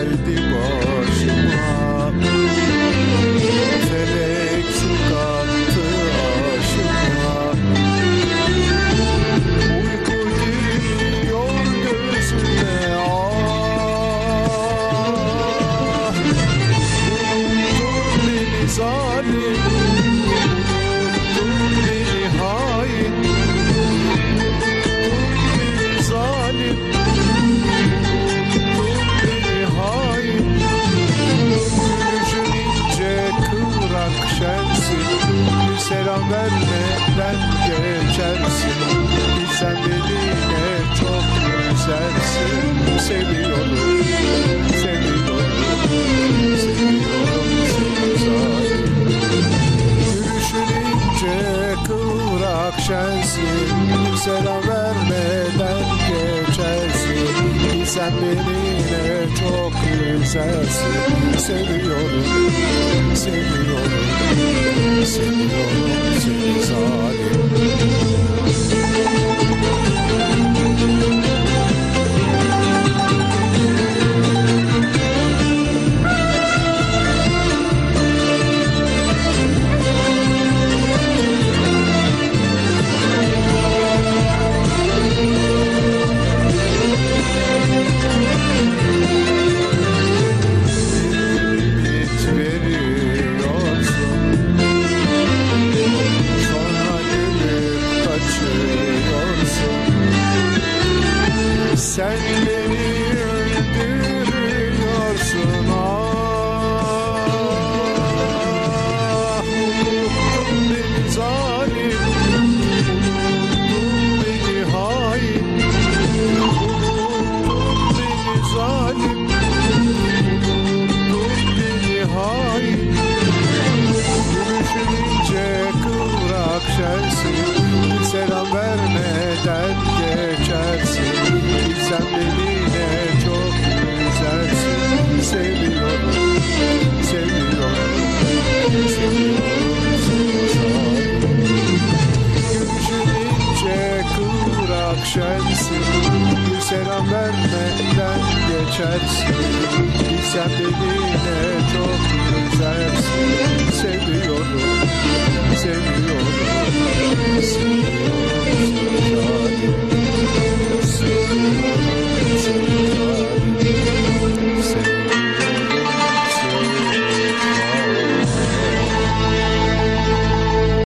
el tipo. Vermeden geçersin? Bilsen beni ne çok güzelsin Seviyorum, seviyorum, seviyorum. Seni zalim Yürüyüşün ince kıvrak şensin. Selam vermeden geçersin Bilsen beni ne çok güzelsin Seviyorum, seviyorum, seviyorum seni zalim vermeden geçersin. Bilsen beni ne çok güzel